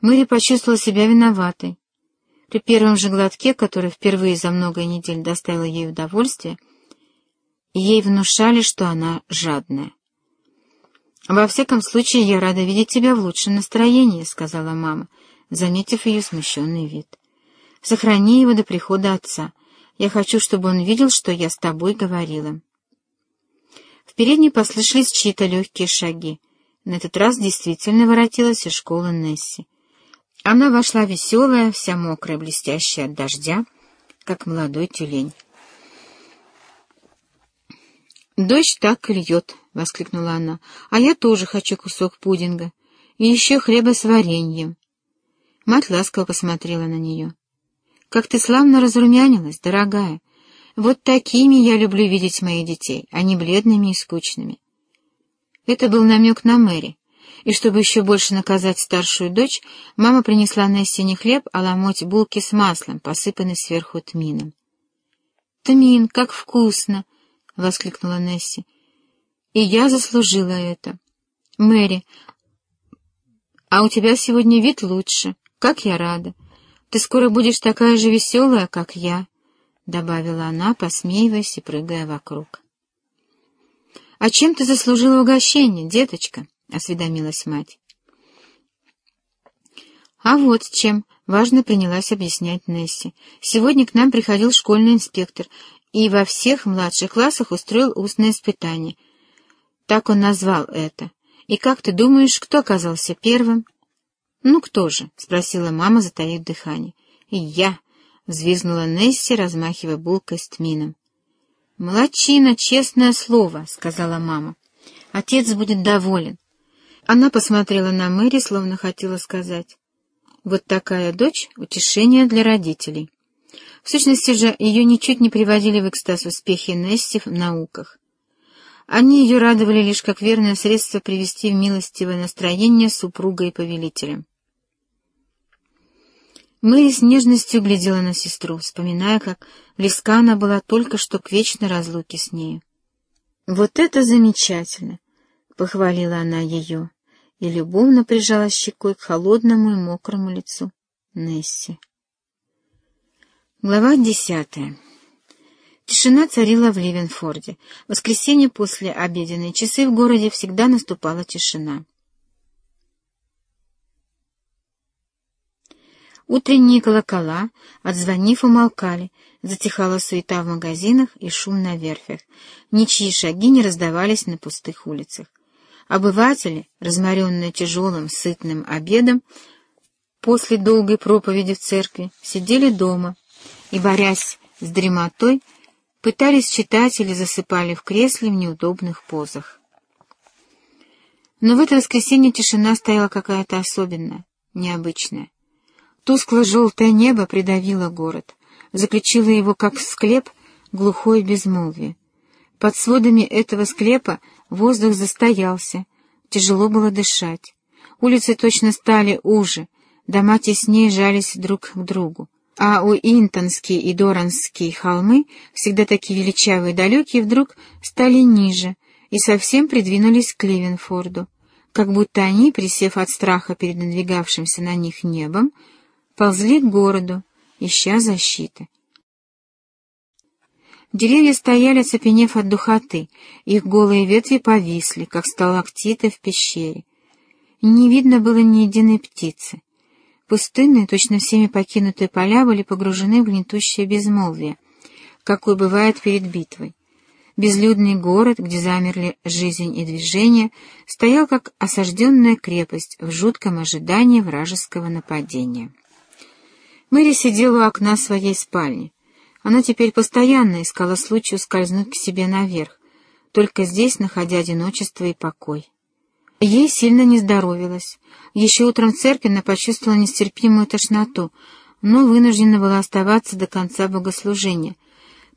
Мэри почувствовала себя виноватой. При первом же глотке, который впервые за много недель доставил ей удовольствие, ей внушали, что она жадная. «Во всяком случае, я рада видеть тебя в лучшем настроении», — сказала мама, заметив ее смущенный вид. «Сохрани его до прихода отца. Я хочу, чтобы он видел, что я с тобой говорила». В передней послышались чьи-то легкие шаги. На этот раз действительно воротилась из школы Несси. Она вошла веселая, вся мокрая, блестящая от дождя, как молодой тюлень. «Дождь так и льет», — воскликнула она, — «а я тоже хочу кусок пудинга и еще хлеба с вареньем». Мать ласково посмотрела на нее. «Как ты славно разрумянилась, дорогая! Вот такими я люблю видеть моих детей, а не бледными и скучными». Это был намек на Мэри, и чтобы еще больше наказать старшую дочь, мама принесла Нессе не хлеб, а ломоть булки с маслом, посыпанный сверху тмином. «Тмин, как вкусно!» — воскликнула Несси. «И я заслужила это. Мэри, а у тебя сегодня вид лучше. Как я рада. Ты скоро будешь такая же веселая, как я», — добавила она, посмеиваясь и прыгая вокруг. «А чем ты заслужила угощение, деточка?» — осведомилась мать. «А вот чем», — важно принялась объяснять Несси. «Сегодня к нам приходил школьный инспектор и во всех младших классах устроил устное испытание. Так он назвал это. И как ты думаешь, кто оказался первым?» «Ну кто же?» — спросила мама, затаив дыхание. «И я!» — взвизгнула Несси, размахивая булкой с тмином. «Молодчина, честное слово», — сказала мама. «Отец будет доволен». Она посмотрела на Мэри, словно хотела сказать. «Вот такая дочь — утешение для родителей». В сущности же, ее ничуть не приводили в экстаз успехи Несси в науках. Они ее радовали лишь как верное средство привести в милостивое настроение супруга и повелителя. Мэри с нежностью глядела на сестру, вспоминая, как близка она была только что к вечной разлуке с нею. «Вот это замечательно!» — похвалила она ее и любовно прижала щекой к холодному и мокрому лицу Несси. Глава десятая. Тишина царила в Ливенфорде. В воскресенье после обеденной часы в городе всегда наступала тишина. Утренние колокола, отзвонив, умолкали, затихала суета в магазинах и шум на верфях. Ничьи шаги не раздавались на пустых улицах. Обыватели, разморенные тяжелым, сытным обедом, после долгой проповеди в церкви, сидели дома и, борясь с дремотой, пытались читать или засыпали в кресле в неудобных позах. Но в это воскресенье тишина стояла какая-то особенная, необычная. Тускло-желтое небо придавило город, заключило его, как склеп, глухое безмолвие. Под сводами этого склепа воздух застоялся, тяжело было дышать. Улицы точно стали уже, дома теснее жались друг к другу. А у Интонские и Доранские холмы, всегда такие величавые и далекие, вдруг стали ниже и совсем придвинулись к Ливенфорду, как будто они, присев от страха перед надвигавшимся на них небом, ползли к городу, ища защиты. Деревья стояли, цепенев от духоты, их голые ветви повисли, как сталактиты в пещере. Не видно было ни единой птицы. Пустынные, точно всеми покинутые поля были погружены в гнетущее безмолвие, какое бывает перед битвой. Безлюдный город, где замерли жизнь и движение, стоял как осажденная крепость в жутком ожидании вражеского нападения. Мэри сидела у окна своей спальни. Она теперь постоянно искала случай скользнуть к себе наверх, только здесь находя одиночество и покой. Ей сильно не здоровилось. Еще утром в церкви она почувствовала нестерпимую тошноту, но вынуждена была оставаться до конца богослужения.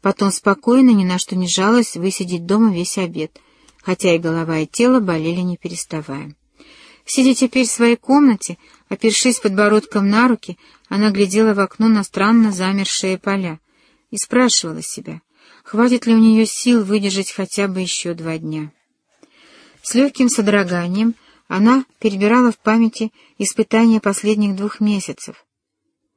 Потом спокойно, ни на что не жалась, высидеть дома весь обед, хотя и голова, и тело болели не переставая. Сидя теперь в своей комнате, опершись подбородком на руки, она глядела в окно на странно замершие поля и спрашивала себя, хватит ли у нее сил выдержать хотя бы еще два дня. С легким содроганием Она перебирала в памяти испытания последних двух месяцев,